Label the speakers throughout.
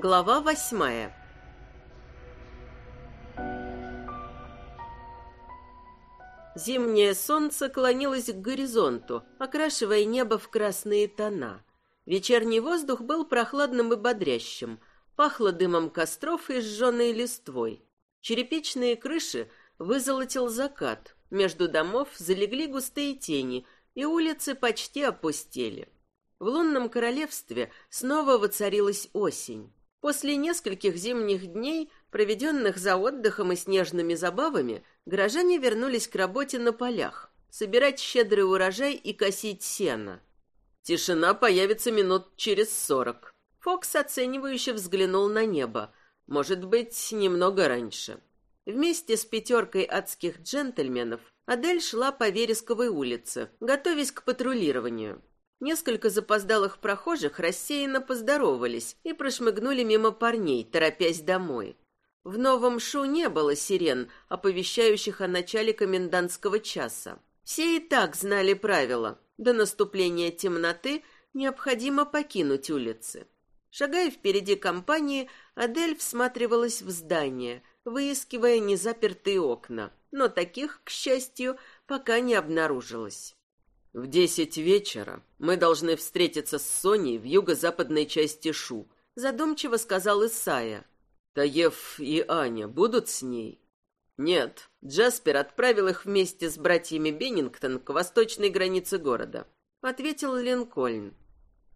Speaker 1: Глава восьмая Зимнее солнце клонилось к горизонту, окрашивая небо в красные тона. Вечерний воздух был прохладным и бодрящим, пахло дымом костров и сжженной листвой. Черепичные крыши вызолотил закат, между домов залегли густые тени, и улицы почти опустели. В лунном королевстве снова воцарилась осень. После нескольких зимних дней, проведенных за отдыхом и снежными забавами, горожане вернулись к работе на полях, собирать щедрый урожай и косить сено. Тишина появится минут через сорок. Фокс оценивающе взглянул на небо. Может быть, немного раньше. Вместе с пятеркой адских джентльменов Адель шла по Вересковой улице, готовясь к патрулированию. Несколько запоздалых прохожих рассеянно поздоровались и прошмыгнули мимо парней, торопясь домой. В Новом Шу не было сирен, оповещающих о начале комендантского часа. Все и так знали правила. До наступления темноты необходимо покинуть улицы. Шагая впереди компании, Адель всматривалась в здание, выискивая незапертые окна, но таких, к счастью, пока не обнаружилось. В десять вечера мы должны встретиться с Соней в юго-западной части Шу, задумчиво сказал Исая. Таев и Аня будут с ней? Нет, Джаспер отправил их вместе с братьями Беннингтон к восточной границе города, ответил Линкольн.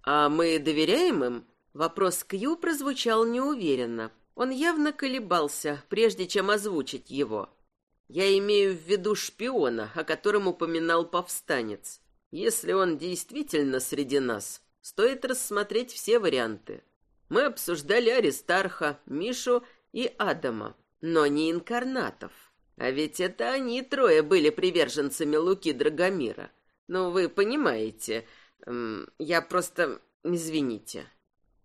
Speaker 1: А мы доверяем им? Вопрос Кью прозвучал неуверенно. Он явно колебался, прежде чем озвучить его. Я имею в виду шпиона, о котором упоминал повстанец. Если он действительно среди нас, стоит рассмотреть все варианты. Мы обсуждали Аристарха, Мишу и Адама, но не инкарнатов. А ведь это они трое были приверженцами Луки Драгомира. Ну, вы понимаете, я просто... Извините.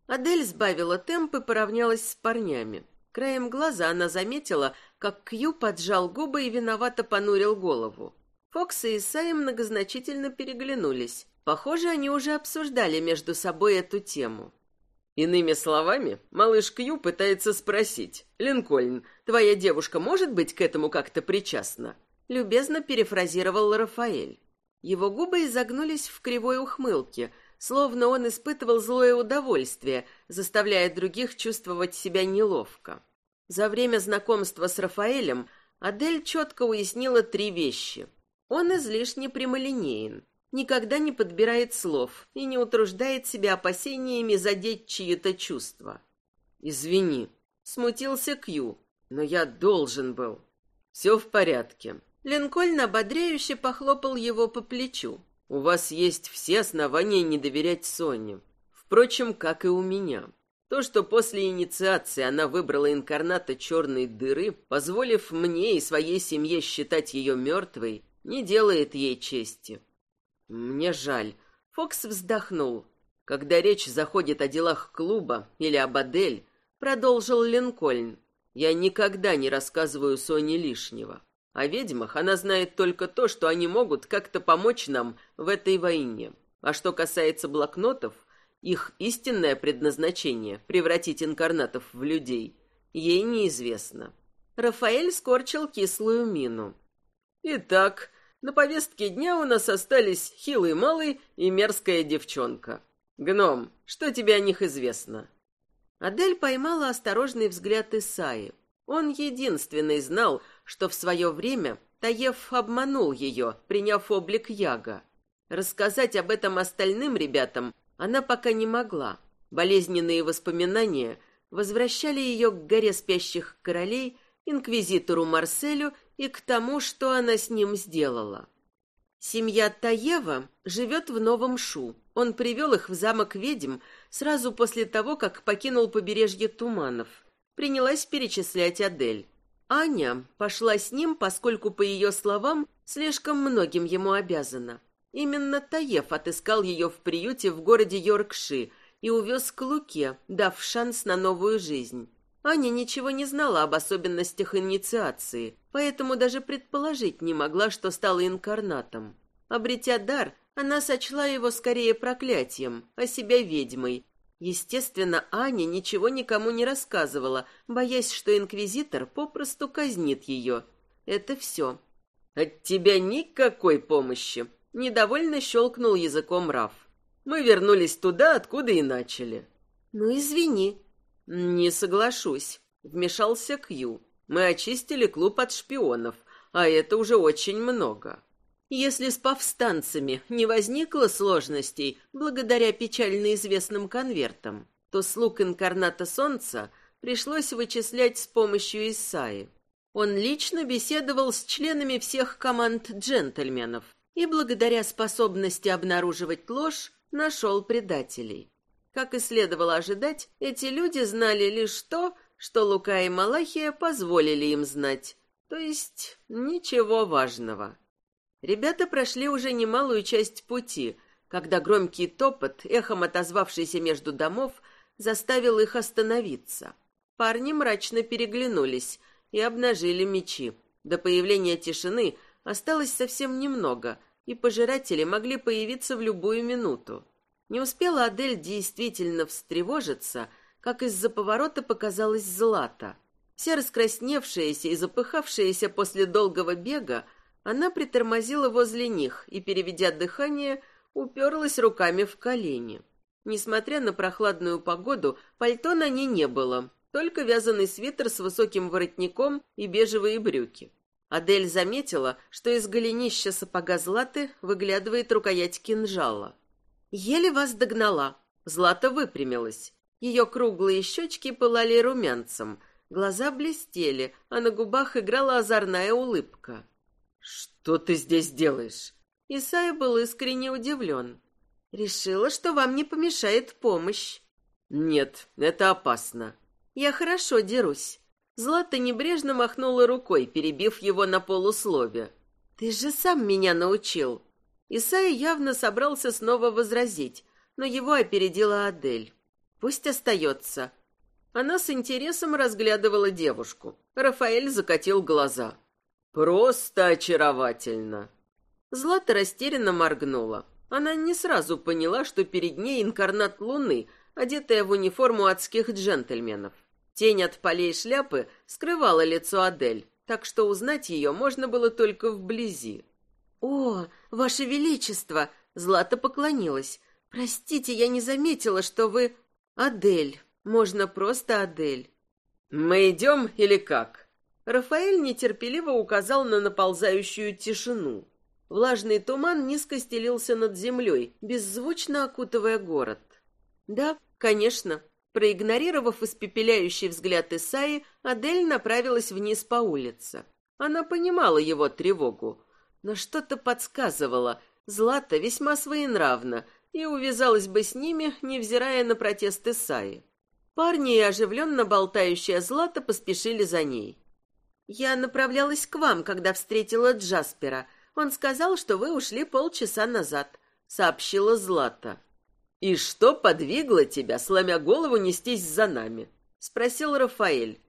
Speaker 1: Адель сбавила темп и поравнялась с парнями. Краем глаза она заметила, как Кью поджал губы и виновато понурил голову. Фокс и Исайя многозначительно переглянулись. Похоже, они уже обсуждали между собой эту тему. Иными словами, малыш Кью пытается спросить, «Линкольн, твоя девушка может быть к этому как-то причастна?» Любезно перефразировал Рафаэль. Его губы изогнулись в кривой ухмылке, словно он испытывал злое удовольствие, заставляя других чувствовать себя неловко. За время знакомства с Рафаэлем Адель четко уяснила три вещи. Он излишне прямолинеен, никогда не подбирает слов и не утруждает себя опасениями задеть чьи-то чувства. «Извини», — смутился Кью, — «но я должен был». «Все в порядке». Линкольн ободряюще похлопал его по плечу. «У вас есть все основания не доверять Соне. Впрочем, как и у меня. То, что после инициации она выбрала инкарната черной дыры, позволив мне и своей семье считать ее мертвой, не делает ей чести. Мне жаль. Фокс вздохнул. Когда речь заходит о делах клуба или об Адель, продолжил Линкольн, я никогда не рассказываю Соне лишнего. О ведьмах она знает только то, что они могут как-то помочь нам в этой войне. А что касается блокнотов, их истинное предназначение — превратить инкарнатов в людей — ей неизвестно. Рафаэль скорчил кислую мину. Итак, на повестке дня у нас остались хилый малый и мерзкая девчонка. Гном, что тебе о них известно? Адель поймала осторожный взгляд Исаи. Он единственный знал, что в свое время Таев обманул ее, приняв облик Яга. Рассказать об этом остальным ребятам она пока не могла. Болезненные воспоминания возвращали ее к горе спящих королей, инквизитору Марселю и к тому, что она с ним сделала. Семья Таева живет в Новом Шу. Он привел их в замок ведьм сразу после того, как покинул побережье Туманов. Принялась перечислять Адель. Аня пошла с ним, поскольку, по ее словам, слишком многим ему обязана. Именно Таев отыскал ее в приюте в городе Йоркши и увез к Луке, дав шанс на новую жизнь. Аня ничего не знала об особенностях инициации, поэтому даже предположить не могла, что стала инкарнатом. Обретя дар, она сочла его скорее проклятием, а себя ведьмой, Естественно, Аня ничего никому не рассказывала, боясь, что инквизитор попросту казнит ее. Это все. «От тебя никакой помощи!» — недовольно щелкнул языком Раф. «Мы вернулись туда, откуда и начали».
Speaker 2: «Ну, извини».
Speaker 1: «Не соглашусь», — вмешался Кью. «Мы очистили клуб от шпионов, а это уже очень много». Если с повстанцами не возникло сложностей благодаря печально известным конвертам, то слуг инкарната Солнца пришлось вычислять с помощью Исаи. Он лично беседовал с членами всех команд джентльменов и благодаря способности обнаруживать ложь нашел предателей. Как и следовало ожидать, эти люди знали лишь то, что Лука и Малахия позволили им знать, то есть ничего важного. Ребята прошли уже немалую часть пути, когда громкий топот, эхом отозвавшийся между домов, заставил их остановиться. Парни мрачно переглянулись и обнажили мечи. До появления тишины осталось совсем немного, и пожиратели могли появиться в любую минуту. Не успела Адель действительно встревожиться, как из-за поворота показалась Злата. Вся раскрасневшаяся и запыхавшаяся после долгого бега, она притормозила возле них и, переведя дыхание, уперлась руками в колени. Несмотря на прохладную погоду, пальто на ней не было, только вязаный свитер с высоким воротником и бежевые брюки. Адель заметила, что из голенища сапога Златы выглядывает рукоять кинжала. «Еле вас догнала». Злата выпрямилась. Ее круглые щечки пылали румянцем, глаза блестели, а на губах играла озорная улыбка.
Speaker 3: «Что ты здесь делаешь?»
Speaker 1: Исайя был искренне удивлен. «Решила, что вам не помешает помощь».
Speaker 3: «Нет, это опасно».
Speaker 1: «Я хорошо дерусь». Злата небрежно махнула рукой, перебив его на полуслове. «Ты же сам меня научил». Исайя явно собрался снова возразить, но его опередила Адель. «Пусть остается». Она с интересом разглядывала девушку. Рафаэль закатил глаза. Просто очаровательно. Злата растерянно моргнула. Она не сразу поняла, что перед ней инкарнат Луны, одетая в униформу адских джентльменов. Тень от полей шляпы скрывала лицо Адель, так что узнать ее можно было только вблизи.
Speaker 2: «О, Ваше Величество!» — Злата поклонилась. «Простите, я не заметила, что вы...» «Адель. Можно просто Адель».
Speaker 3: «Мы идем или как?»
Speaker 1: Рафаэль нетерпеливо указал на наползающую тишину. Влажный туман низко стелился над землей, беззвучно окутывая город. Да, конечно. Проигнорировав испепеляющий взгляд Исаи, Адель направилась вниз по улице. Она понимала его тревогу, но что-то подсказывало. Злата весьма своенравна и увязалась бы с ними, невзирая на протест Исаи. Парни и оживленно болтающая Злата поспешили за ней. Я направлялась к вам, когда встретила Джаспера. Он сказал, что вы ушли полчаса назад, сообщила Злата.
Speaker 3: И что подвигло тебя, сломя голову, нестись за нами? спросил Рафаэль.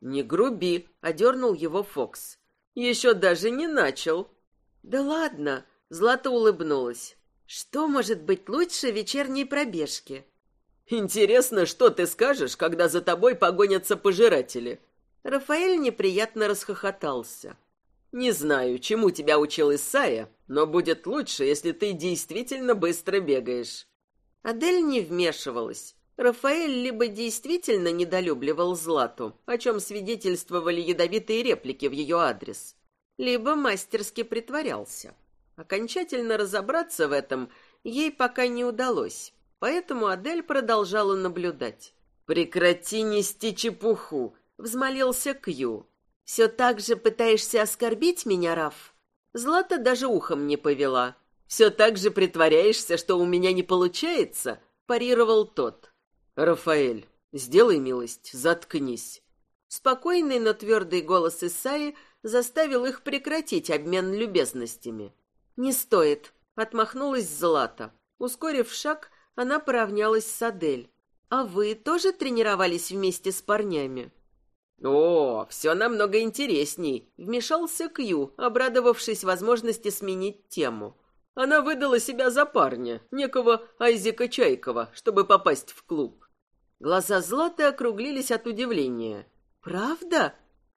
Speaker 3: Не груби, одернул его Фокс. Еще даже не начал.
Speaker 1: Да ладно, Злата улыбнулась. Что может быть лучше вечерней пробежки?
Speaker 3: Интересно, что ты скажешь, когда за тобой погонятся пожиратели,
Speaker 1: Рафаэль неприятно расхохотался.
Speaker 3: «Не знаю, чему тебя учил Исайя, но будет лучше, если ты действительно быстро бегаешь».
Speaker 1: Адель не вмешивалась. Рафаэль либо действительно недолюбливал Злату, о чем свидетельствовали ядовитые реплики в ее адрес, либо мастерски притворялся. Окончательно разобраться в этом ей пока не удалось, поэтому Адель продолжала наблюдать.
Speaker 3: «Прекрати нести чепуху!»
Speaker 1: взмолился Кью. «Все так же пытаешься оскорбить меня, Раф?» Злата даже ухом не повела.
Speaker 3: «Все так же притворяешься, что у меня не получается?» парировал тот. «Рафаэль, сделай милость, заткнись».
Speaker 1: Спокойный, но твердый голос Исаи заставил их прекратить обмен любезностями. «Не стоит», — отмахнулась Злата. Ускорив шаг, она поравнялась с Адель. «А вы тоже тренировались вместе с парнями?»
Speaker 3: «О, все намного интересней», — вмешался Кью, обрадовавшись возможности сменить тему. Она выдала себя за парня, некого Айзека Чайкова, чтобы попасть в клуб.
Speaker 1: Глаза Златы округлились от удивления. «Правда?»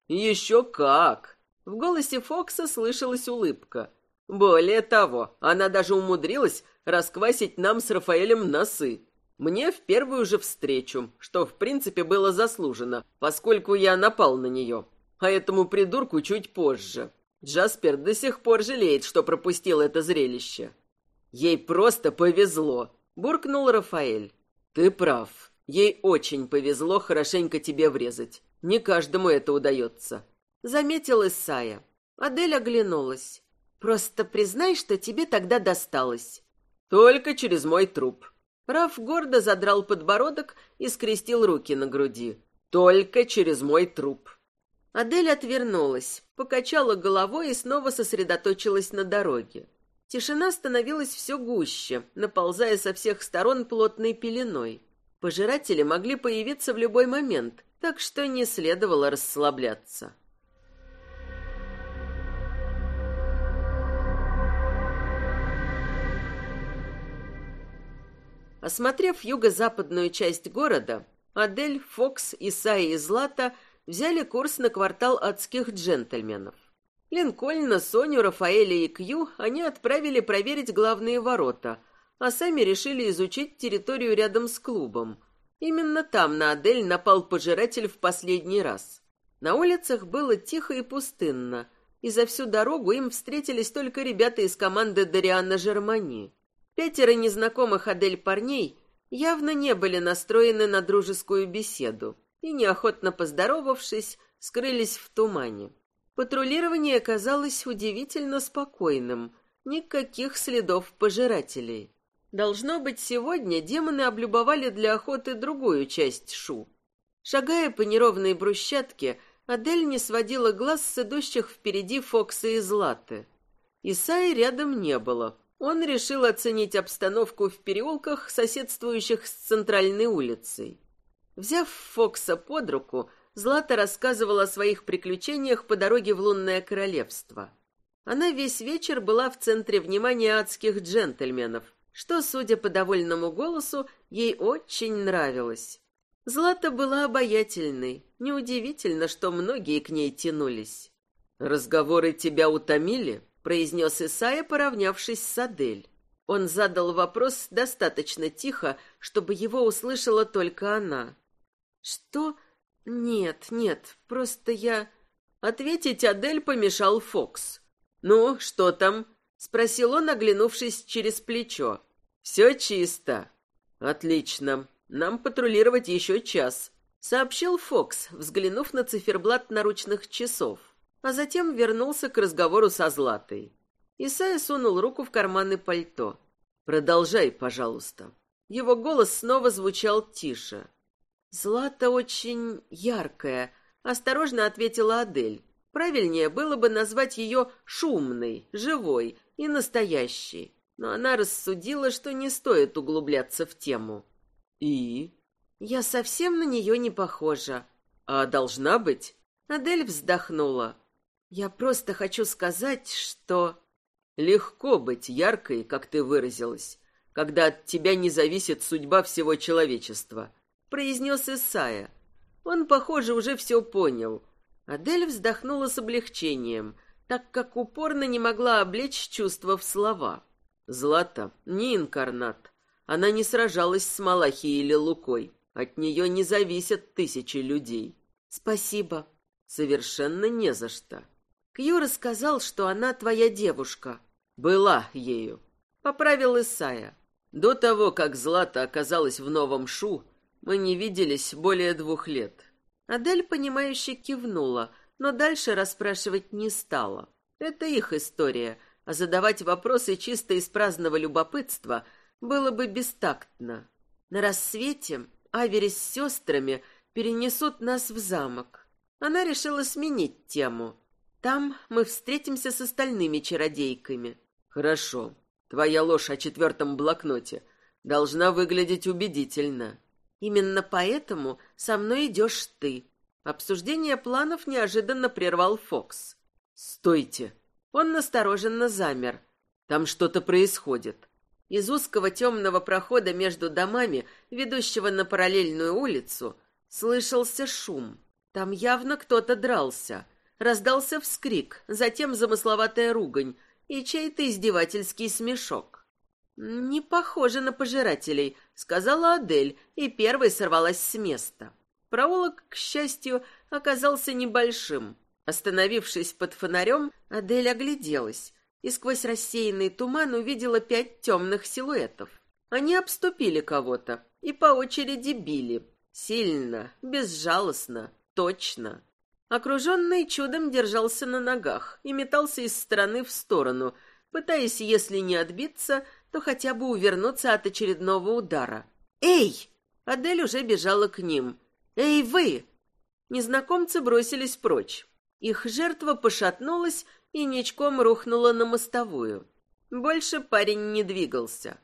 Speaker 3: «Еще как!» В голосе Фокса слышалась улыбка. Более того, она даже умудрилась расквасить нам с Рафаэлем носы. Мне в первую же встречу, что в принципе было заслужено, поскольку я напал на нее. А этому придурку чуть позже. Джаспер до сих пор жалеет, что пропустил это зрелище. Ей просто повезло, буркнул Рафаэль. Ты прав. Ей очень повезло хорошенько тебе врезать. Не каждому это удается.
Speaker 1: Заметил Исая. Адель оглянулась. Просто признай, что тебе тогда досталось.
Speaker 3: Только через мой труп.
Speaker 1: Раф гордо задрал подбородок и скрестил руки на груди.
Speaker 3: Только через мой труп.
Speaker 1: Адель отвернулась, покачала головой и снова сосредоточилась на дороге. Тишина становилась все гуще, наползая со всех сторон плотной пеленой. Пожиратели могли появиться в любой момент, так что не следовало расслабляться. Осмотрев юго-западную часть города, Адель, Фокс, Исаи и Злата взяли курс на квартал адских джентльменов. Линкольна, Соню, Рафаэля и Кью они отправили проверить главные ворота, а сами решили изучить территорию рядом с клубом. Именно там на Адель напал пожиратель в последний раз. На улицах было тихо и пустынно, и за всю дорогу им встретились только ребята из команды Дариана Жермани. Пятеро незнакомых Адель парней явно не были настроены на дружескую беседу и, неохотно поздоровавшись, скрылись в тумане. Патрулирование оказалось удивительно спокойным, никаких следов пожирателей. Должно быть, сегодня демоны облюбовали для охоты другую часть Шу. Шагая по неровной брусчатке, Адель не сводила глаз с идущих впереди Фокса и Златы. Исаи рядом не было, он решил оценить обстановку в переулках, соседствующих с центральной улицей. Взяв Фокса под руку, Злата рассказывала о своих приключениях по дороге в Лунное Королевство. Она весь вечер была в центре внимания адских джентльменов, что, судя по довольному голосу, ей очень нравилось. Злата была обаятельной, неудивительно, что многие к ней тянулись.
Speaker 3: «Разговоры тебя утомили?»
Speaker 1: произнес Исая, поравнявшись с Адель. Он задал вопрос достаточно тихо, чтобы его услышала только она. «Что? Нет, нет, просто я...» Ответить Адель помешал Фокс.
Speaker 3: «Ну, что там?»
Speaker 1: — спросил он, оглянувшись через плечо.
Speaker 3: «Все чисто». «Отлично. Нам патрулировать еще час», — сообщил Фокс, взглянув на циферблат наручных часов а затем вернулся к разговору со Златой. Исайя сунул руку в карманы пальто. «Продолжай, пожалуйста». Его голос снова звучал тише. «Злата очень яркая», — осторожно ответила Адель. Правильнее было бы назвать ее шумной, живой и настоящей. Но она рассудила, что не стоит углубляться в тему. «И?» «Я совсем на нее не похожа». «А должна быть?»
Speaker 1: Адель вздохнула. Я просто хочу сказать, что...
Speaker 3: Легко быть яркой, как ты выразилась, когда от тебя не зависит судьба всего человечества, произнес Исая. Он, похоже, уже все понял.
Speaker 1: Адель вздохнула с облегчением, так как упорно не могла облечь чувства в слова.
Speaker 3: Злата не инкарнат. Она не сражалась с Малахией или Лукой. От нее не зависят тысячи людей.
Speaker 1: Спасибо.
Speaker 3: Совершенно не за что.
Speaker 1: Кью рассказал, что она твоя девушка.
Speaker 3: Была ею. Поправил Исая. До того, как Злата оказалась в Новом Шу, мы не виделись более двух лет.
Speaker 1: Адель, понимающе кивнула, но дальше расспрашивать не стала. Это их история, а задавать вопросы чисто из праздного любопытства было бы бестактно. На рассвете Авери с сестрами перенесут нас в замок. Она решила сменить тему. Там мы встретимся с остальными чародейками.
Speaker 3: Хорошо. Твоя ложь о четвертом блокноте должна выглядеть убедительно.
Speaker 1: Именно поэтому со мной идешь ты. Обсуждение планов неожиданно прервал Фокс.
Speaker 3: Стойте.
Speaker 1: Он настороженно замер.
Speaker 3: Там что-то происходит. Из узкого темного прохода между домами, ведущего на параллельную улицу, слышался шум. Там явно кто-то дрался. Раздался вскрик, затем замысловатая ругань и чей-то издевательский смешок. «Не похоже на пожирателей», — сказала Адель, и первой сорвалась с места. Проулок, к счастью, оказался небольшим. Остановившись под фонарем, Адель огляделась и сквозь рассеянный туман увидела пять темных силуэтов. Они обступили кого-то и по очереди били. Сильно, безжалостно, точно. Окруженный чудом держался на ногах и метался из стороны в сторону, пытаясь, если не отбиться, то хотя бы увернуться от очередного удара. «Эй!» Адель уже бежала к ним. «Эй, вы!» Незнакомцы бросились прочь. Их жертва пошатнулась и ничком рухнула на мостовую. Больше парень не двигался.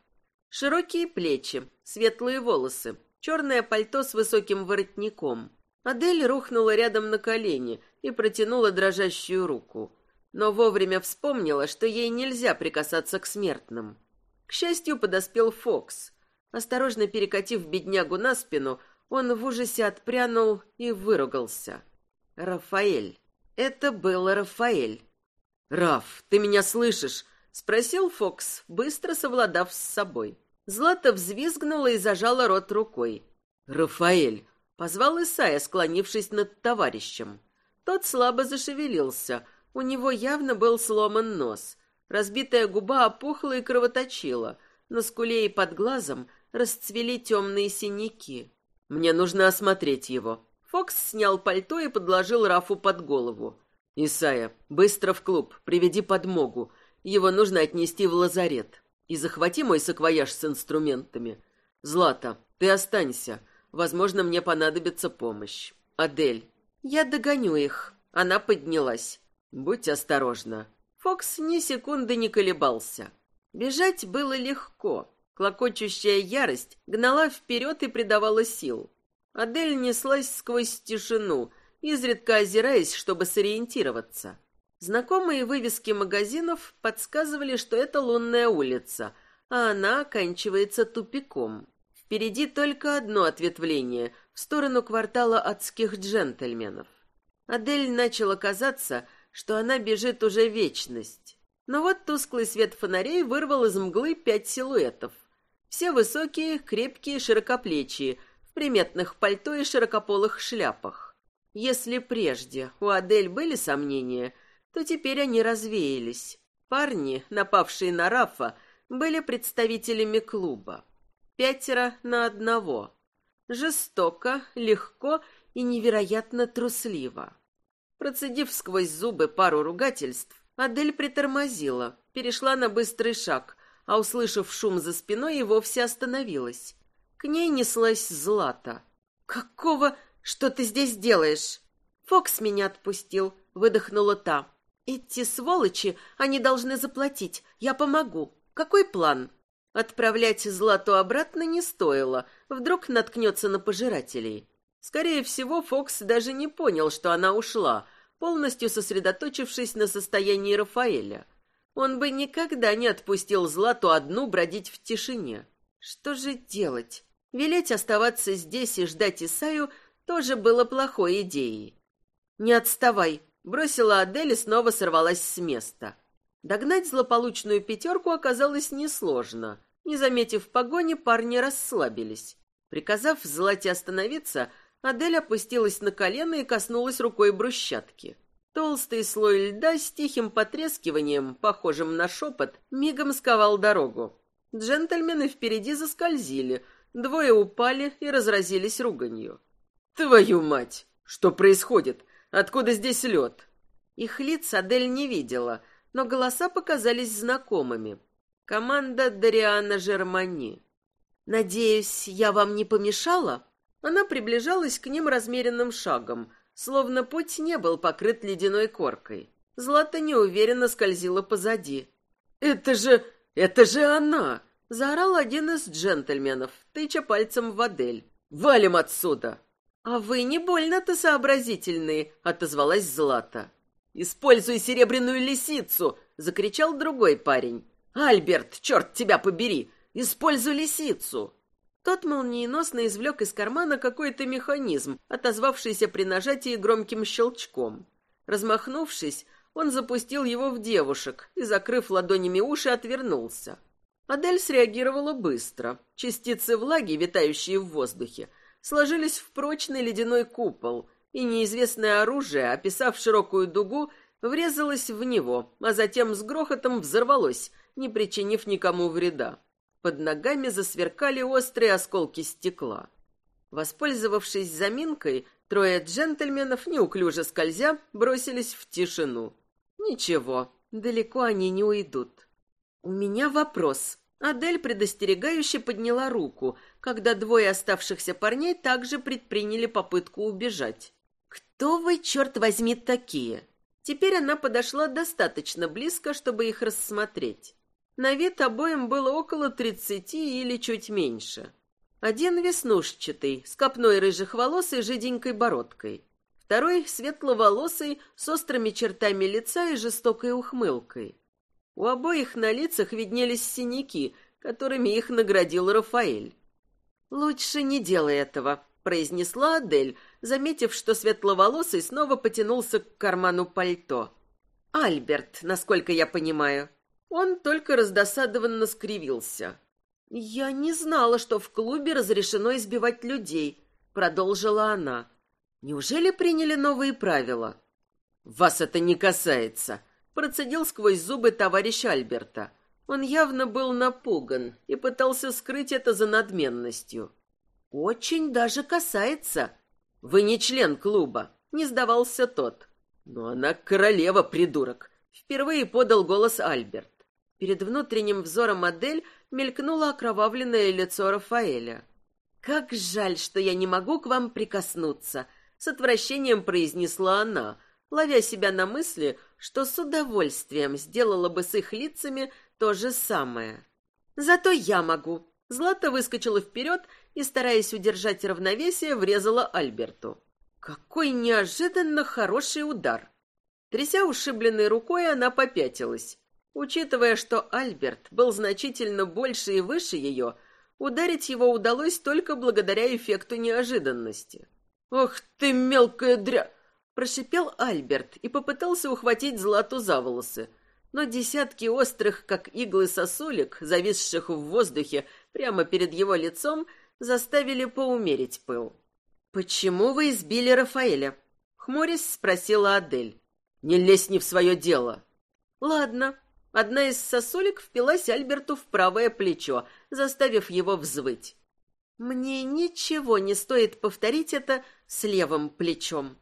Speaker 3: Широкие плечи, светлые волосы, черное пальто с высоким воротником. Адель рухнула рядом на колени и протянула дрожащую руку. Но вовремя вспомнила, что ей нельзя прикасаться к смертным. К счастью, подоспел Фокс. Осторожно перекатив беднягу на спину, он в ужасе отпрянул и выругался. Рафаэль. Это был Рафаэль. «Раф, ты меня слышишь?» — спросил Фокс, быстро совладав с собой. Злата взвизгнула и зажала рот рукой. «Рафаэль!» — позвал Исайя, склонившись над товарищем. Тот слабо зашевелился. У него явно был сломан нос. Разбитая губа опухла и кровоточила. На скуле и под глазом расцвели темные синяки. «Мне нужно осмотреть его». Фокс снял пальто и подложил Рафу под голову. «Исайя, быстро в клуб, приведи подмогу. Его нужно отнести в лазарет. И захвати мой саквояж с инструментами. Злата, ты останься. Возможно, мне понадобится помощь. Адель». «Я догоню их». Она поднялась. «Будь осторожна». Фокс ни секунды не колебался. Бежать было легко. Клокочущая ярость гнала вперед и придавала сил. Адель неслась сквозь тишину — изредка озираясь, чтобы сориентироваться. Знакомые вывески магазинов подсказывали, что это лунная улица, а она оканчивается тупиком. Впереди только одно ответвление в сторону квартала адских джентльменов. Адель начала казаться, что она бежит уже вечность. Но вот тусклый свет фонарей вырвал из мглы пять силуэтов. Все высокие, крепкие, широкоплечие, в приметных пальто и широкополых шляпах. Если прежде у Адель были сомнения, то теперь они развеялись. Парни, напавшие на Рафа, были представителями клуба. Пятеро на одного. Жестоко, легко и невероятно трусливо. Процедив сквозь зубы пару ругательств, Адель притормозила, перешла на быстрый шаг, а, услышав шум за спиной, и вовсе остановилась. К ней неслась Злата. «Какого...» «Что ты здесь делаешь?» «Фокс меня отпустил», — выдохнула та. «Эти сволочи, они должны заплатить. Я помогу. Какой план?» Отправлять Злату обратно не стоило. Вдруг наткнется на пожирателей. Скорее всего, Фокс даже не понял, что она ушла, полностью сосредоточившись на состоянии Рафаэля. Он бы никогда не отпустил Злату одну бродить в тишине. Что же делать? Велеть оставаться здесь и ждать Исаю тоже было плохой идеей. «Не отставай!» — бросила Адель и снова сорвалась с места. Догнать злополучную пятерку оказалось несложно. Не заметив погони, парни расслабились. Приказав Злате остановиться, Адель опустилась на колено и коснулась рукой брусчатки. Толстый слой льда с тихим потрескиванием, похожим на шепот, мигом сковал дорогу. Джентльмены впереди заскользили, двое упали и разразились руганью. «Твою мать! Что происходит? Откуда здесь лед?» Их лиц Адель не видела, но голоса показались знакомыми. Команда Дариана Жермани. «Надеюсь, я вам не помешала?» Она приближалась к ним размеренным шагом, словно путь не был покрыт ледяной коркой. Злата неуверенно скользила позади. «Это же... это же она!» — заорал один из джентльменов, тыча пальцем в Адель. «Валим отсюда!» «А вы не больно-то сообразительные», — отозвалась Злата. «Используй серебряную лисицу!» — закричал другой парень. «Альберт, черт тебя побери! Используй лисицу!»
Speaker 1: Тот молниеносно извлек из кармана какой-то механизм, отозвавшийся при нажатии громким щелчком. Размахнувшись, он запустил его в девушек и, закрыв ладонями уши, отвернулся. Адель среагировала быстро. Частицы влаги, витающие в воздухе, сложились в прочный ледяной купол, и неизвестное оружие, описав широкую дугу, врезалось в него, а затем с грохотом взорвалось, не причинив никому вреда. Под ногами засверкали острые осколки стекла. Воспользовавшись заминкой, трое джентльменов, неуклюже скользя, бросились в тишину. Ничего, далеко они не уйдут. «У меня вопрос». Адель предостерегающе подняла руку, когда двое оставшихся парней также предприняли попытку убежать. «Кто вы, черт возьми, такие?» Теперь она подошла достаточно близко, чтобы их рассмотреть. На вид обоим было около тридцати или чуть меньше. Один веснушчатый, с копной рыжих волос и жиденькой бородкой. Второй светловолосый, с острыми чертами лица и жестокой ухмылкой. У обоих на лицах виднелись синяки, которыми их наградил Рафаэль. «Лучше не делай этого», — произнесла Адель, заметив, что светловолосый снова потянулся к карману пальто. «Альберт, насколько я понимаю». Он только раздосадованно скривился. «Я не знала, что в клубе разрешено избивать людей», — продолжила она. «Неужели приняли новые правила?» «Вас это не касается», — процедил сквозь зубы товарищ Альберта. Он явно был напуган и пытался скрыть это за надменностью. «Очень даже касается». «Вы не член клуба», — не сдавался тот. «Но она королева, придурок», — впервые подал голос Альберт. Перед внутренним взором модель мелькнуло окровавленное лицо Рафаэля. «Как жаль, что я не могу к вам прикоснуться», — с отвращением произнесла она, ловя себя на мысли, что с удовольствием сделала бы с их лицами то же самое. «Зато я могу». Злата выскочила вперед и, стараясь удержать равновесие, врезала Альберту. Какой неожиданно хороший удар! Тряся ушибленной рукой, она попятилась. Учитывая, что Альберт был значительно больше и выше ее, ударить его удалось только благодаря эффекту неожиданности. «Ох ты, мелкая дря!» – прошипел Альберт и попытался ухватить Злату за волосы. Но десятки острых, как иглы сосулек, зависших в воздухе прямо перед его лицом, заставили поумерить пыл. «Почему вы избили Рафаэля?» — хмурясь спросила Адель. «Не лезь не в свое дело». «Ладно, Одна из сосулек впилась Альберту в правое плечо, заставив его взвыть. Мне ничего не стоит повторить это с левым плечом.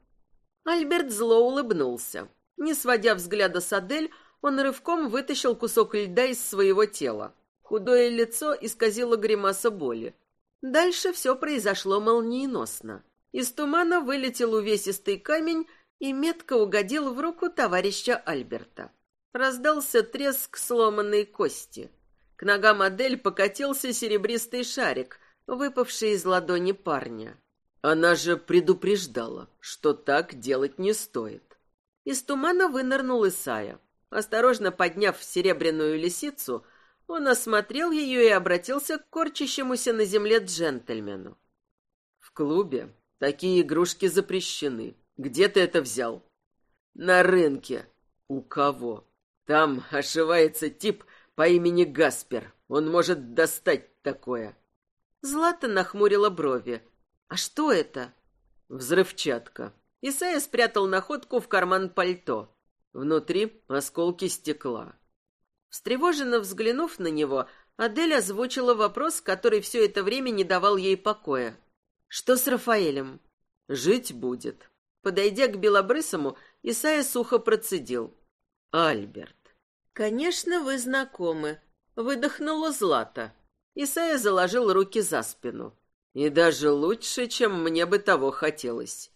Speaker 1: Альберт зло улыбнулся. Не сводя взгляда с Адель, он рывком вытащил кусок льда из своего тела. Худое лицо исказило гримаса боли. Дальше все произошло молниеносно. Из тумана вылетел увесистый камень и метко угодил в руку товарища Альберта. Раздался треск сломанной кости. К ногам модель покатился серебристый шарик, выпавший из ладони парня. Она же предупреждала, что так делать не стоит. Из тумана вынырнул Исая. Осторожно подняв серебряную лисицу, он осмотрел ее и обратился к корчащемуся на земле джентльмену. «В клубе такие игрушки запрещены. Где ты это взял?» «На рынке». «У кого?» Там ошивается тип по имени Гаспер. Он может достать такое. Злата нахмурила брови. А что это? Взрывчатка. Исайя спрятал находку в карман пальто. Внутри осколки стекла. Встревоженно взглянув на него, Адель озвучила вопрос, который все это время не давал ей покоя. «Что с Рафаэлем?» «Жить будет». Подойдя к Белобрысому, Исайя сухо процедил. «Альберт, «Конечно, вы знакомы», — выдохнула Злата. Исайя заложил руки за спину. «И даже лучше, чем мне бы того хотелось».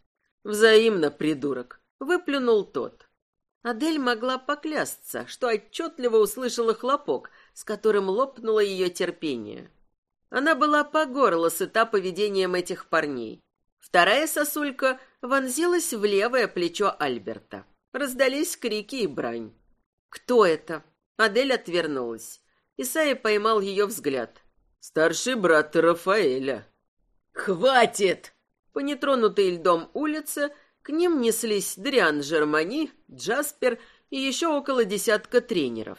Speaker 1: «Взаимно, придурок», — выплюнул тот. Адель могла поклясться, что отчетливо услышала хлопок, с которым лопнуло ее терпение. Она была по горло сыта поведением этих парней. Вторая сосулька вонзилась в левое плечо Альберта. Раздались крики и брань. «Кто это?» Адель отвернулась. Исайя поймал ее взгляд.
Speaker 3: «Старший брат Рафаэля».
Speaker 1: «Хватит!» По нетронутой льдом улице к ним неслись Дриан Жермани, Джаспер и еще около десятка тренеров.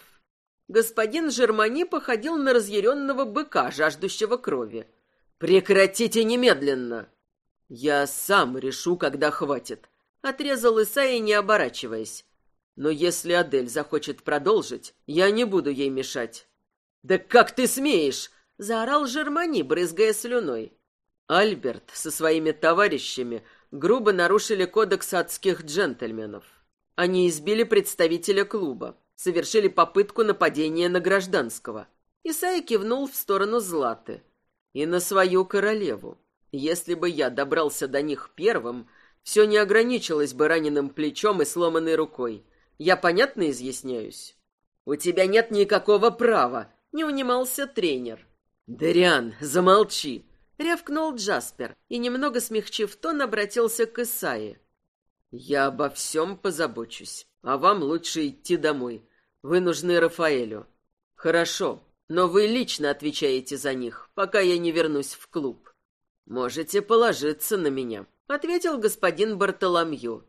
Speaker 1: Господин Жермани походил на разъяренного быка, жаждущего крови.
Speaker 3: «Прекратите немедленно!» «Я сам решу, когда хватит», — отрезал Исаия, не оборачиваясь. «Но если Адель захочет продолжить, я не буду ей мешать».
Speaker 1: «Да как ты смеешь!» — заорал Жермани, брызгая слюной.
Speaker 3: Альберт со своими товарищами грубо нарушили кодекс адских джентльменов. Они избили представителя клуба, совершили попытку нападения на гражданского. Исайя кивнул в сторону Златы. И на свою королеву. Если бы я добрался до них первым, все не ограничилось бы раненым плечом и сломанной рукой. Я понятно изъясняюсь?
Speaker 1: У тебя нет никакого права, не унимался тренер.
Speaker 3: Дариан, замолчи.
Speaker 1: Рявкнул Джаспер и, немного смягчив тон, обратился к Исае.
Speaker 3: «Я обо всем позабочусь, а вам лучше идти домой. Вы нужны Рафаэлю». «Хорошо, но вы лично отвечаете за них, пока я не вернусь в клуб». «Можете положиться на меня», — ответил господин Бартоломью.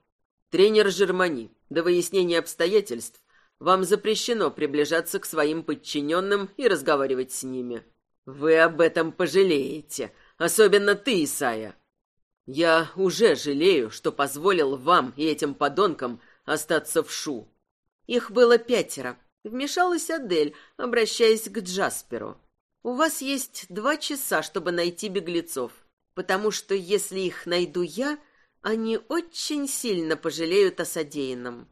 Speaker 3: «Тренер Жермани, до выяснения обстоятельств вам запрещено приближаться к своим подчиненным и разговаривать с ними». Вы об этом пожалеете, особенно ты, Исая. Я уже жалею, что позволил вам и этим подонкам остаться в Шу.
Speaker 1: Их было пятеро. Вмешалась Адель, обращаясь к Джасперу. У вас есть два часа, чтобы найти беглецов, потому что если их найду я, они очень сильно пожалеют о содеянном.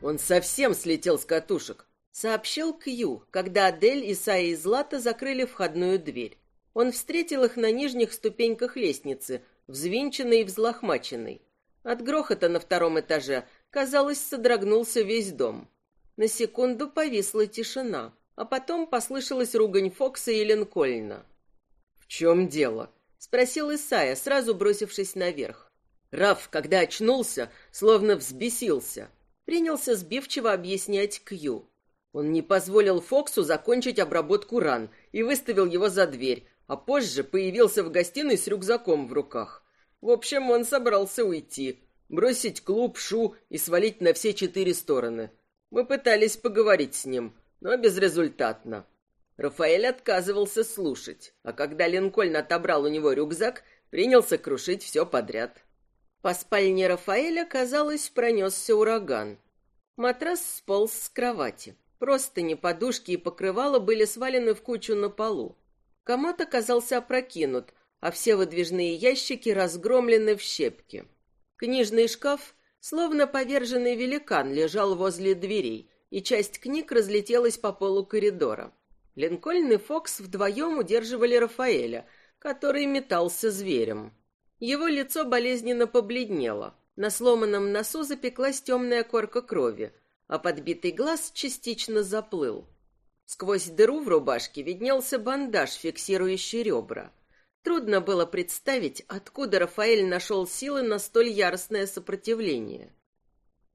Speaker 3: Он совсем слетел с катушек, сообщил Кью, когда Адель, Исаия и Злата закрыли входную дверь. Он встретил их на нижних ступеньках лестницы, взвинченной и взлохмаченной. От грохота на втором этаже, казалось, содрогнулся весь дом. На секунду повисла тишина, а потом послышалась ругань Фокса и Линкольна. «В чем дело?» — спросил Исая, сразу бросившись наверх. Раф, когда очнулся, словно взбесился принялся сбивчиво объяснять Кью. Он не позволил Фоксу закончить обработку ран и выставил его за дверь, а позже появился в гостиной с рюкзаком в руках. В общем, он собрался уйти, бросить клуб, шу и свалить на все четыре стороны. Мы пытались поговорить с ним, но безрезультатно. Рафаэль отказывался слушать, а когда Линкольн отобрал у него рюкзак, принялся крушить все подряд. По спальне Рафаэля, казалось, пронесся ураган. Матрас сполз с кровати. Простыни, подушки и покрывало были свалены в кучу на полу. Комод оказался опрокинут, а все выдвижные ящики разгромлены в щепки. Книжный шкаф, словно поверженный великан, лежал возле дверей, и часть книг разлетелась по полу коридора. Линкольн и Фокс вдвоем удерживали Рафаэля, который метался зверем. Его лицо болезненно побледнело. На сломанном носу запеклась темная корка крови, а подбитый глаз частично заплыл. Сквозь дыру в рубашке виднелся бандаж, фиксирующий ребра. Трудно было представить, откуда Рафаэль нашел силы на столь яростное сопротивление.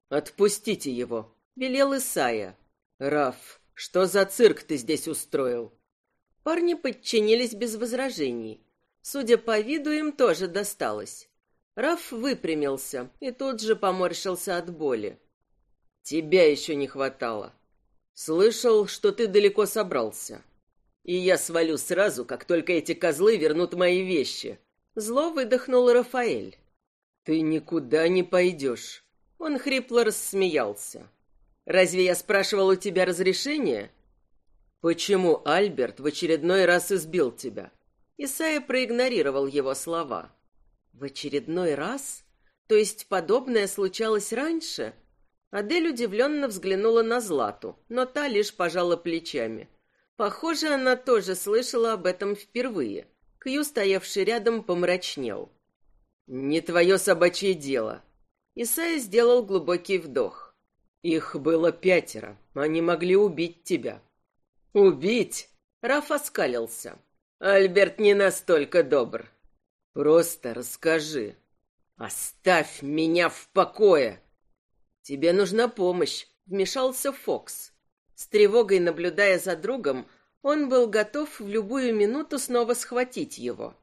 Speaker 3: «Отпустите его», — велел Исая. «Раф, что за цирк ты здесь устроил?» Парни подчинились без возражений. Судя по виду, им тоже досталось. Раф выпрямился и тут же поморщился от боли. «Тебя еще не хватало. Слышал, что ты далеко собрался. И я свалю сразу, как только эти козлы вернут мои вещи». Зло выдохнул Рафаэль. «Ты никуда не пойдешь». Он хрипло рассмеялся. «Разве я спрашивал у тебя разрешения?» «Почему Альберт в очередной раз избил тебя?» Исайя проигнорировал его слова. В очередной раз? То есть подобное случалось раньше? Адель удивленно взглянула на Злату, но та лишь пожала плечами. Похоже, она тоже слышала об этом впервые. Кью, стоявший рядом, помрачнел. «Не твое собачье дело». Исайя сделал глубокий вдох. «Их было пятеро. Они могли убить тебя». «Убить?» Раф оскалился. Альберт не настолько добр. Просто расскажи. «Оставь меня в покое!» «Тебе нужна помощь», — вмешался Фокс. С тревогой наблюдая за другом, он был готов в любую минуту снова схватить его.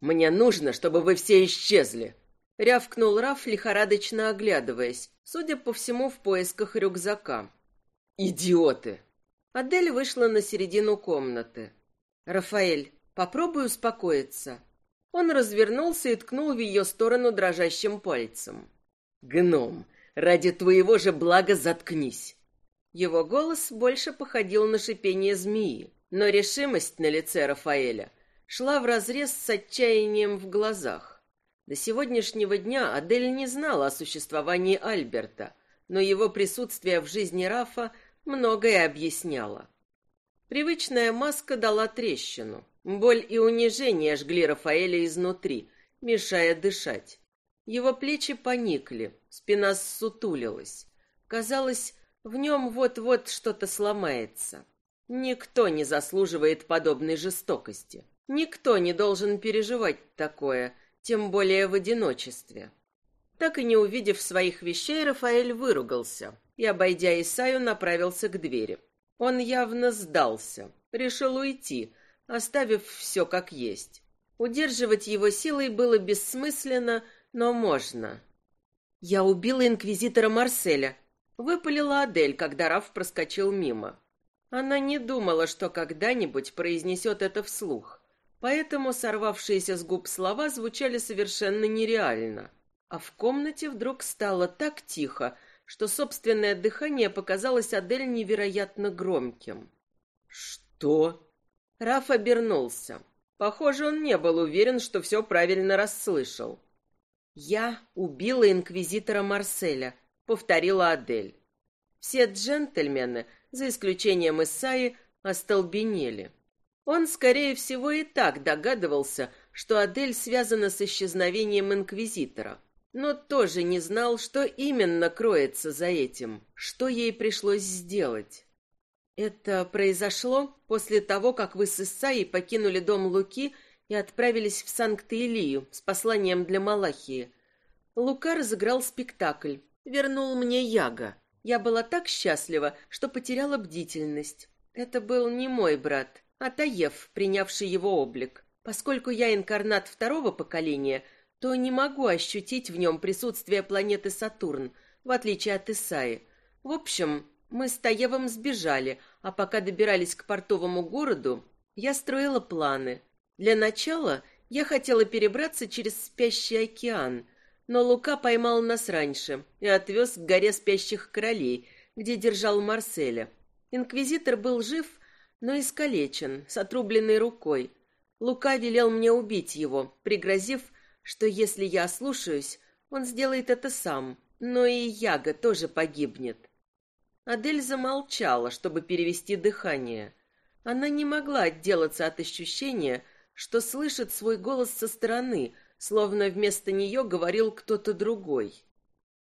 Speaker 3: «Мне нужно, чтобы вы все исчезли!» — рявкнул Раф, лихорадочно оглядываясь, судя по всему, в поисках рюкзака. «Идиоты!» Адель вышла на середину комнаты. «Рафаэль, попробуй успокоиться». Он развернулся и ткнул в ее сторону дрожащим пальцем. «Гном, ради твоего же блага заткнись!» Его голос больше походил на шипение змеи, но решимость на лице Рафаэля шла вразрез с отчаянием в глазах. До сегодняшнего дня Адель не знала о существовании Альберта, но его присутствие в жизни Рафа многое объясняло. Привычная маска дала трещину. Боль и унижение жгли Рафаэля изнутри, мешая дышать. Его плечи поникли, спина ссутулилась. Казалось, в нем вот-вот что-то сломается. Никто не заслуживает подобной жестокости. Никто не должен переживать такое, тем более в одиночестве. Так и не увидев своих вещей, Рафаэль выругался и, обойдя Исаю, направился к двери. Он явно сдался, решил уйти, оставив все как есть. Удерживать его силой было бессмысленно, но можно. «Я убила инквизитора Марселя», — выпалила Адель, когда Раф проскочил мимо. Она не думала, что когда-нибудь произнесет это вслух, поэтому сорвавшиеся с губ слова звучали совершенно нереально. А в комнате вдруг стало так тихо, что собственное дыхание показалось Адель невероятно громким. «Что?» Раф обернулся. Похоже, он не был уверен, что все правильно расслышал. «Я убила инквизитора Марселя», — повторила Адель. Все джентльмены, за исключением Исаи, остолбенели. Он, скорее всего, и так догадывался, что Адель связана с исчезновением инквизитора но тоже не знал, что именно кроется за этим, что ей пришлось сделать. Это произошло после того, как вы с Исаей покинули дом Луки и отправились в Санкт-Илию с посланием для Малахии. Лука разыграл спектакль, вернул мне Яга. Я была так счастлива, что потеряла бдительность. Это был не мой брат, а Таев, принявший его облик. Поскольку я инкарнат второго поколения – то не могу ощутить в нем присутствие планеты Сатурн, в отличие от Исаи. В общем, мы с Таевом сбежали, а пока добирались к портовому городу, я строила планы. Для начала я хотела перебраться через спящий океан, но Лука поймал нас раньше и отвез к горе спящих королей, где держал Марселя. Инквизитор был жив, но искалечен, с отрубленной рукой. Лука велел мне убить его, пригрозив, что если я ослушаюсь, он сделает это сам, но и Яга тоже погибнет. Адель замолчала, чтобы перевести дыхание. Она не могла отделаться от ощущения, что слышит свой голос со стороны, словно вместо нее говорил кто-то другой.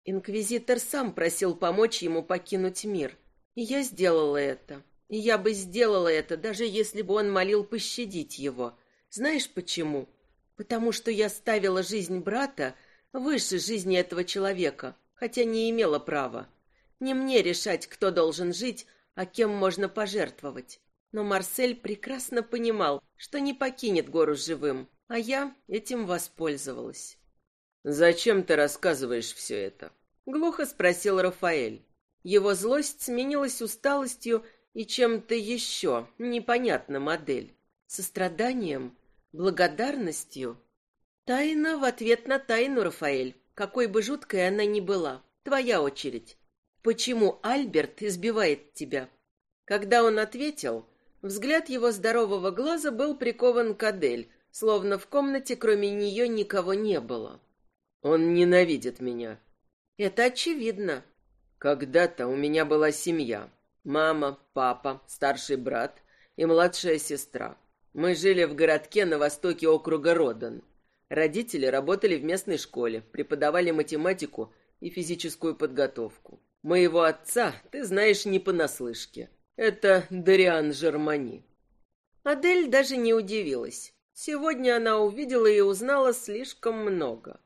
Speaker 3: Инквизитор сам просил помочь ему покинуть мир, и я сделала это. И я бы сделала это, даже если бы он молил пощадить его. Знаешь почему? потому что я ставила жизнь брата выше жизни этого человека, хотя не имела права. Не мне решать, кто должен жить, а кем можно пожертвовать. Но Марсель прекрасно понимал, что не покинет гору живым, а я этим воспользовалась. «Зачем ты рассказываешь все это?» — глухо спросил Рафаэль. Его злость сменилась усталостью и чем-то еще, непонятным модель. Состраданием Благодарностью? Тайна в ответ на тайну, Рафаэль, какой бы жуткой она ни была. Твоя очередь. Почему Альберт избивает тебя? Когда он ответил, взгляд его здорового глаза был прикован к Адель, словно в комнате кроме нее никого не было. Он ненавидит меня. Это очевидно. Когда-то у меня была семья. Мама, папа, старший брат и младшая сестра. Мы жили в городке на востоке округа Родан. Родители работали в местной школе, преподавали математику и физическую подготовку. Моего отца ты знаешь не понаслышке. Это Дариан Жермани. Адель даже не удивилась. Сегодня она увидела и узнала слишком много.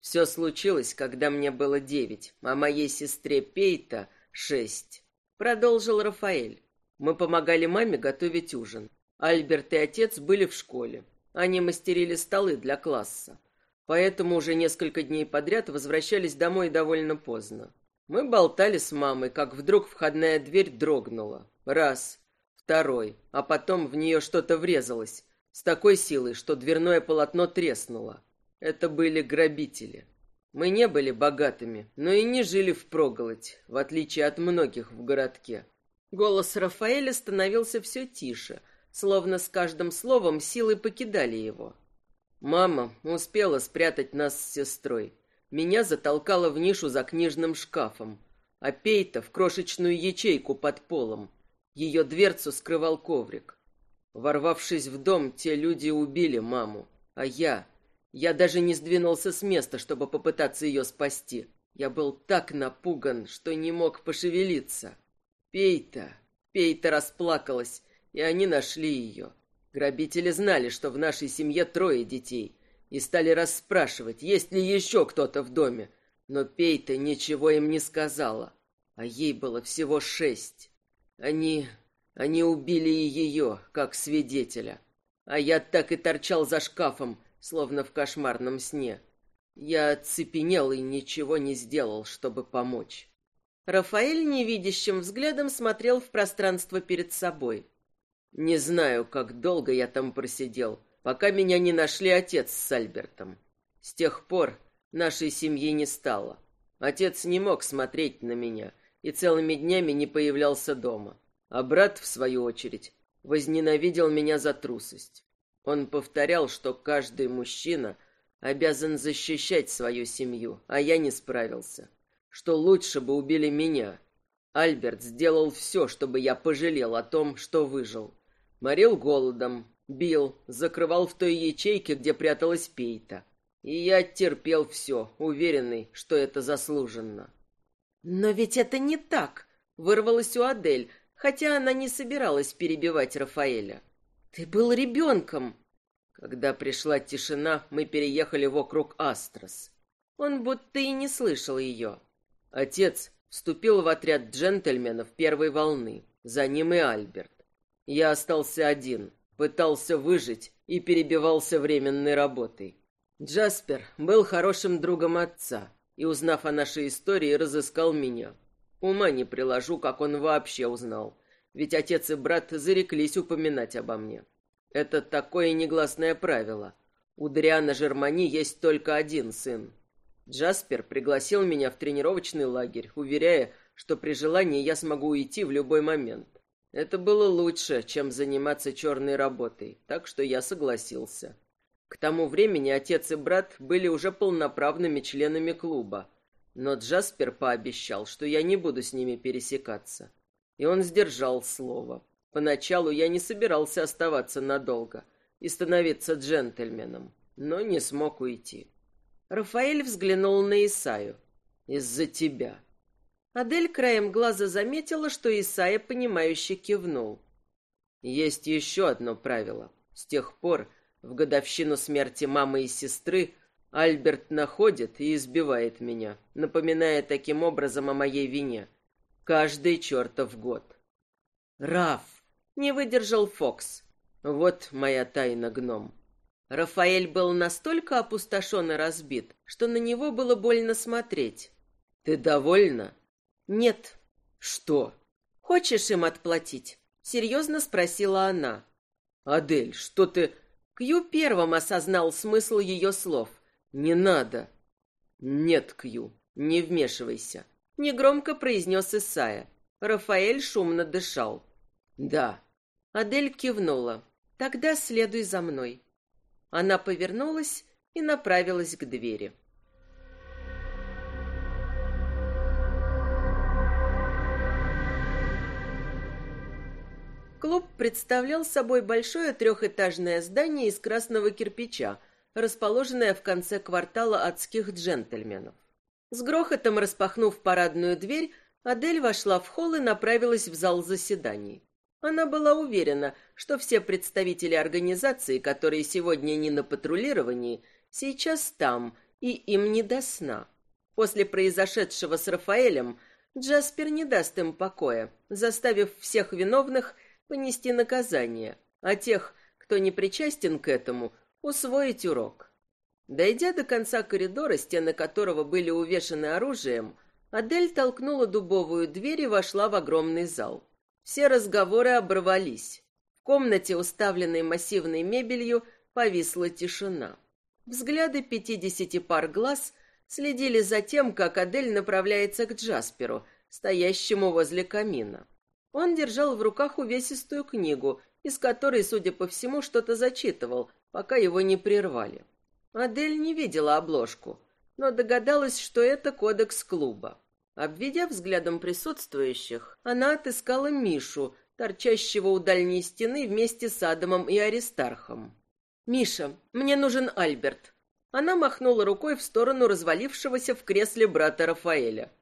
Speaker 3: Все случилось, когда мне было девять, а моей сестре Пейта шесть. Продолжил Рафаэль. Мы помогали маме готовить ужин. Альберт и отец были в школе. Они мастерили столы для класса. Поэтому уже несколько дней подряд возвращались домой довольно поздно. Мы болтали с мамой, как вдруг входная дверь дрогнула. Раз, второй, а потом в нее что-то врезалось. С такой силой, что дверное полотно треснуло. Это были грабители. Мы не были богатыми, но и не жили впроголодь, в отличие от многих в городке. Голос Рафаэля становился все тише, словно с каждым словом силы покидали его. Мама успела спрятать нас с сестрой. Меня затолкало в нишу за книжным шкафом, а Пейта в крошечную ячейку под полом. Ее дверцу скрывал коврик. Ворвавшись в дом, те люди убили маму, а я... Я даже не сдвинулся с места, чтобы попытаться ее спасти. Я был так напуган, что не мог пошевелиться. Пейта... Пейта расплакалась, и они нашли ее. Грабители знали, что в нашей семье трое детей, и стали расспрашивать, есть ли еще кто-то в доме. Но Пейта ничего им не сказала, а ей было всего шесть. Они... они убили и ее, как свидетеля. А я так и торчал за шкафом, словно в кошмарном сне. Я оцепенел и ничего не сделал, чтобы помочь.
Speaker 1: Рафаэль невидящим взглядом смотрел в пространство перед собой.
Speaker 3: Не знаю, как долго я там просидел, пока меня не нашли отец с Альбертом. С тех пор нашей семьи не стало. Отец не мог смотреть на меня и целыми днями не появлялся дома. А брат, в свою очередь, возненавидел меня за трусость. Он повторял, что каждый мужчина обязан защищать свою семью, а я не справился. Что лучше бы убили меня. Альберт сделал все, чтобы я пожалел о том, что выжил. Морил голодом, бил, закрывал в той ячейке, где пряталась Пейта. И я терпел все, уверенный, что это заслуженно.
Speaker 1: «Но ведь это не так!» — вырвалась у Адель, хотя она не собиралась перебивать Рафаэля. «Ты был ребенком!»
Speaker 3: Когда пришла тишина, мы переехали в округ Астрос.
Speaker 1: Он будто и не слышал ее.
Speaker 3: Отец вступил в отряд джентльменов первой волны, за ним и Альберт. Я остался один, пытался выжить и перебивался временной работой. Джаспер был хорошим другом отца и, узнав о нашей истории, разыскал меня. Ума не приложу, как он вообще узнал, ведь отец и брат зареклись упоминать обо мне. Это такое негласное правило. У Дриана Жермани есть только один сын. Джаспер пригласил меня в тренировочный лагерь, уверяя, что при желании я смогу уйти в любой момент. Это было лучше, чем заниматься черной работой, так что я согласился. К тому времени отец и брат были уже полноправными членами клуба, но Джаспер пообещал, что я не буду с ними пересекаться. И он сдержал слово. Поначалу я не собирался оставаться надолго и становиться джентльменом, но не смог уйти.
Speaker 1: Рафаэль взглянул на Исаю.
Speaker 3: «Из-за тебя.
Speaker 1: Адель краем глаза заметила, что Исайя, понимающе кивнул.
Speaker 3: Есть еще одно правило. С тех пор, в годовщину смерти мамы и сестры, Альберт находит и избивает меня, напоминая таким образом о моей вине. Каждый чертов год.
Speaker 1: «Раф!» — не выдержал Фокс.
Speaker 3: «Вот моя тайна, гном».
Speaker 1: Рафаэль был настолько опустошен и разбит, что на него было больно смотреть.
Speaker 3: «Ты довольна?»
Speaker 1: «Нет».
Speaker 3: «Что?»
Speaker 1: «Хочешь им отплатить?» — серьезно спросила она.
Speaker 3: «Адель, что ты...»
Speaker 1: Кью первым осознал смысл ее слов.
Speaker 3: «Не надо». «Нет, Кью, не вмешивайся», —
Speaker 1: негромко произнес Исая. Рафаэль шумно дышал.
Speaker 3: «Да».
Speaker 1: Адель кивнула. «Тогда следуй за мной». Она повернулась и направилась к двери. Клуб представлял собой большое трехэтажное здание из красного кирпича, расположенное в конце квартала адских джентльменов. С грохотом распахнув парадную дверь, Адель вошла в холл и направилась в зал заседаний. Она была уверена, что все представители организации, которые сегодня не на патрулировании, сейчас там и им не до сна. После произошедшего с Рафаэлем Джаспер не даст им покоя, заставив всех виновных понести наказание, а тех, кто не причастен к этому, усвоить урок. Дойдя до конца коридора, стены которого были увешаны оружием, Адель толкнула дубовую дверь и вошла в огромный зал. Все разговоры оборвались. В комнате, уставленной массивной мебелью, повисла тишина. Взгляды пятидесяти пар глаз следили за тем, как Адель направляется к Джасперу, стоящему возле камина. Он держал в руках увесистую книгу, из которой, судя по всему, что-то зачитывал, пока его не прервали. Адель не видела обложку, но догадалась, что это кодекс клуба. Обведя взглядом присутствующих, она отыскала Мишу, торчащего у дальней стены вместе с Адамом и Аристархом. «Миша, мне нужен Альберт». Она махнула рукой в сторону развалившегося в кресле брата Рафаэля.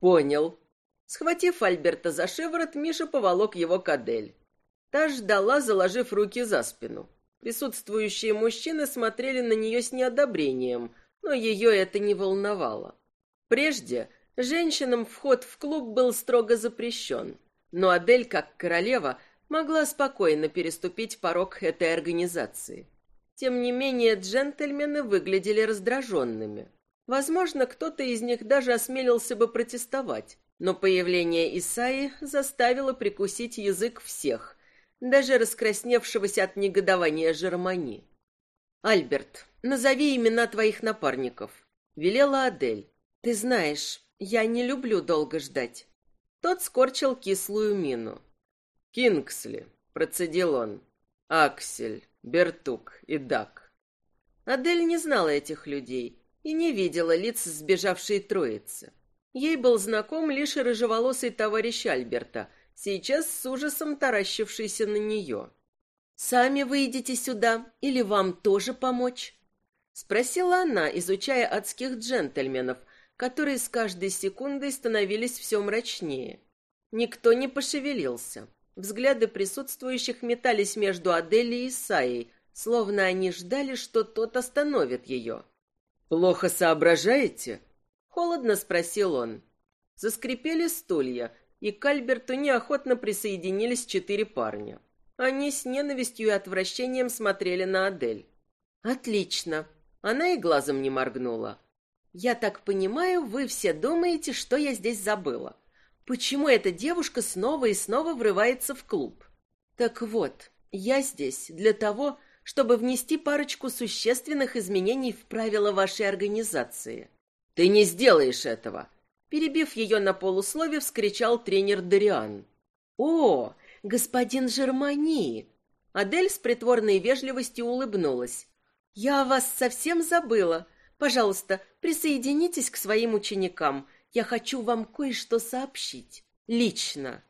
Speaker 1: «Понял». Схватив Альберта за шиворот, Миша поволок его к Адель. Та ждала, заложив руки за спину. Присутствующие мужчины смотрели на нее с неодобрением, но ее это не волновало. Прежде Женщинам вход в клуб был строго запрещен, но Адель, как королева, могла спокойно переступить порог этой организации. Тем не менее, джентльмены выглядели раздраженными. Возможно, кто-то из них даже осмелился бы протестовать, но появление Исаи заставило прикусить язык всех, даже раскрасневшегося от негодования Жермани. «Альберт, назови имена твоих напарников», — велела Адель. «Ты знаешь, я не люблю долго ждать. Тот скорчил кислую мину. Кингсли, процедил он. Аксель, Бертук и Дак. Адель не знала этих людей и не видела лиц сбежавшей троицы. Ей был знаком лишь рыжеволосый товарищ Альберта, сейчас с ужасом таращившийся на нее. «Сами выйдете сюда или вам тоже помочь?» Спросила она, изучая адских джентльменов, которые с каждой секундой становились все мрачнее. Никто не пошевелился. Взгляды присутствующих метались между Аделей и Саей, словно они ждали, что тот остановит ее. «Плохо соображаете?» — холодно спросил он. Заскрипели стулья, и к Альберту неохотно присоединились четыре парня. Они с ненавистью и отвращением смотрели на Адель. «Отлично!» Она и глазом не моргнула. «Я так понимаю, вы все думаете, что я здесь забыла. Почему эта девушка снова и снова врывается в клуб? Так вот, я здесь для того, чтобы внести парочку существенных изменений в правила вашей организации». «Ты не сделаешь этого!» Перебив ее на полуслове, вскричал тренер Дариан. «О, господин Жермани!» Адель с притворной вежливостью улыбнулась. «Я о вас совсем забыла. Пожалуйста, присоединитесь к своим ученикам. Я хочу вам кое-что сообщить. Лично.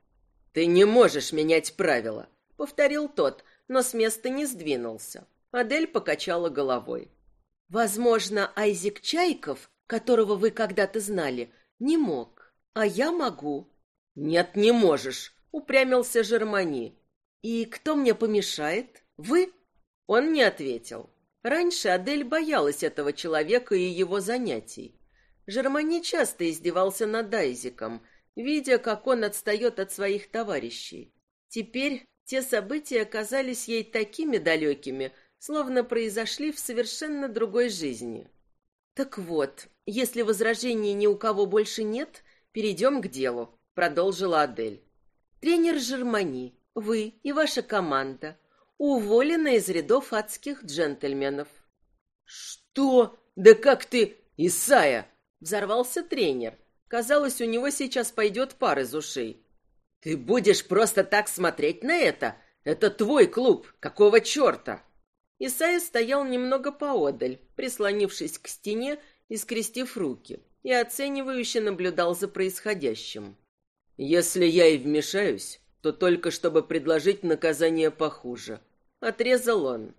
Speaker 1: Ты не можешь менять правила, повторил тот, но с места не сдвинулся. Адель покачала головой. Возможно, Айзек Чайков, которого вы когда-то знали, не мог, а я могу. Нет, не можешь, упрямился Жермани. И кто мне помешает? Вы? Он не ответил. Раньше Адель боялась этого человека и его занятий. Жермани часто издевался над Айзиком, видя, как он отстает от своих товарищей. Теперь те события оказались ей такими далекими, словно произошли в совершенно другой жизни. «Так вот, если возражений ни у кого больше нет, перейдем к делу», — продолжила Адель. «Тренер Жермани, вы и ваша команда уволена из рядов адских джентльменов. «Что? Да как ты, Исая?» — взорвался тренер. Казалось, у него сейчас пойдет пар из ушей. «Ты будешь просто так смотреть на это? Это твой клуб, какого черта?» Исайя стоял немного поодаль, прислонившись к стене и скрестив руки, и оценивающе наблюдал за происходящим. «Если я и вмешаюсь, то только чтобы предложить наказание похуже. Отрезал он.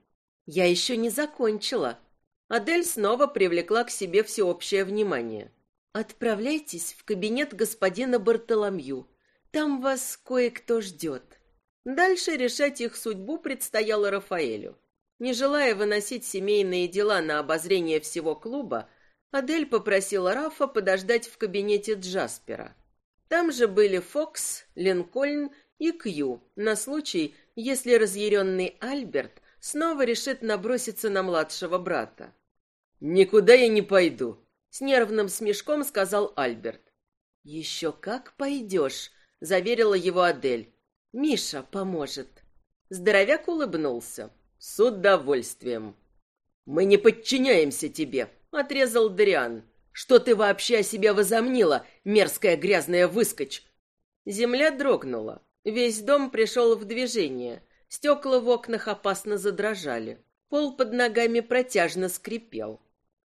Speaker 1: Я еще не закончила. Адель снова привлекла к себе всеобщее внимание. Отправляйтесь в кабинет господина Бартоломью. Там вас кое-кто ждет. Дальше решать их судьбу предстояло Рафаэлю. Не желая выносить семейные дела на обозрение всего клуба, Адель попросила Рафа подождать в кабинете Джаспера. Там же были Фокс, Линкольн и Кью на случай, если разъяренный Альберт снова решит наброситься на младшего брата.
Speaker 3: «Никуда я не пойду», —
Speaker 1: с нервным смешком сказал Альберт. «Еще как пойдешь», — заверила его Адель. «Миша поможет». Здоровяк улыбнулся.
Speaker 3: «С удовольствием». «Мы не подчиняемся тебе», — отрезал Дриан. «Что ты вообще о себе возомнила, мерзкая грязная выскочь?»
Speaker 1: Земля дрогнула. Весь дом пришел в движение. Стекла в окнах опасно задрожали. Пол под ногами протяжно скрипел.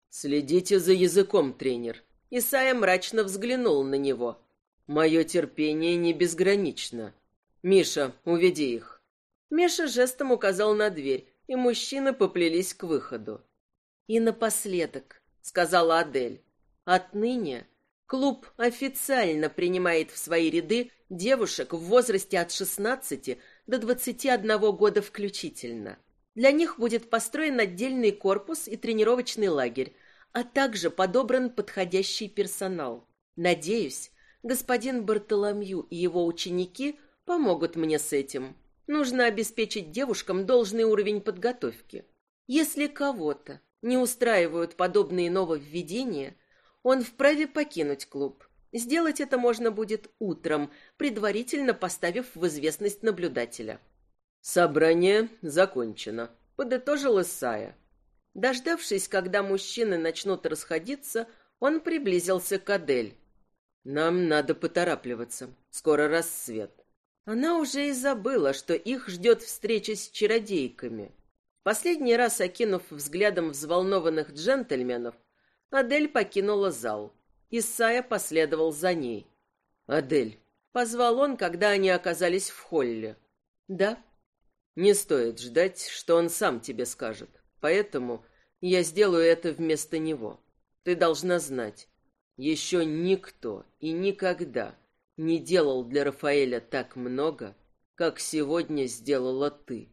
Speaker 3: «Следите за языком, тренер».
Speaker 1: Исайя мрачно взглянул на него.
Speaker 3: «Мое терпение не безгранично. Миша, уведи их».
Speaker 1: Миша жестом указал на дверь, и мужчины поплелись к выходу. «И напоследок», — сказала Адель, — «отныне клуб официально принимает в свои ряды девушек в возрасте от 16 до 21 года включительно. Для них будет построен отдельный корпус и тренировочный лагерь, а также подобран подходящий персонал. Надеюсь, господин Бартоломью и его ученики помогут мне с этим. Нужно обеспечить девушкам должный уровень подготовки. Если кого-то не устраивают подобные нововведения, он вправе покинуть клуб. Сделать это можно будет утром, предварительно поставив в известность наблюдателя.
Speaker 3: «Собрание закончено», — подытожил Исайя.
Speaker 1: Дождавшись, когда мужчины начнут расходиться, он приблизился к Адель.
Speaker 3: «Нам надо поторапливаться. Скоро рассвет».
Speaker 1: Она уже и забыла, что их ждет встреча с чародейками. Последний раз окинув взглядом взволнованных джентльменов, Адель покинула зал. Исайя последовал за ней.
Speaker 3: «Адель», —
Speaker 1: позвал он, когда они оказались в холле. «Да».
Speaker 3: «Не стоит ждать, что он сам тебе скажет. Поэтому я сделаю это вместо него. Ты должна знать, еще никто и никогда не делал для Рафаэля так много, как сегодня сделала ты».